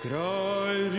Kraj